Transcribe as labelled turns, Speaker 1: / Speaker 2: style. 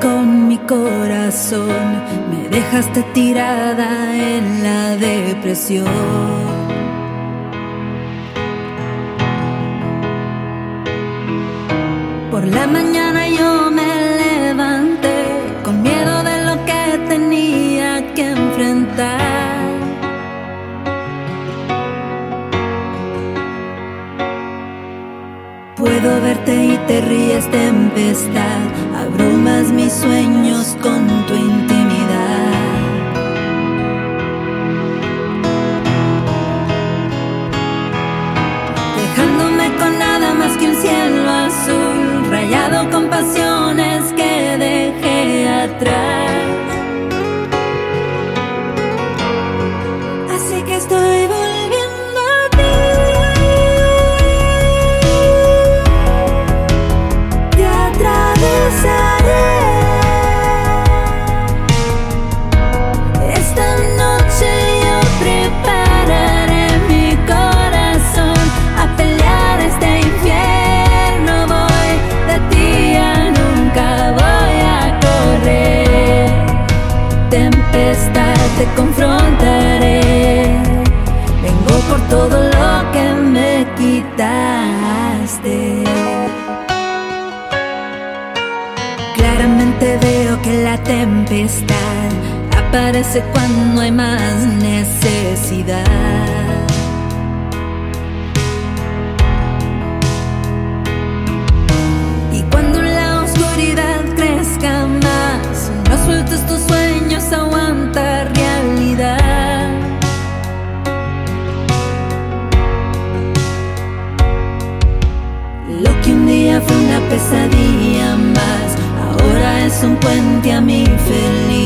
Speaker 1: Con mi corazón, me dejaste tirada en la depresión. Por la mañana yo me Puedo verte y te ríes tempestad, abrumas mis sueños con tu Claramente veo que la tempestad aparece cuando hay más necesidad. Y cuando la oscuridad crezca más, no sueltes tus sueños, aguanta realidad. Lo que un día fue una pesadilla es un puente a mi feliz.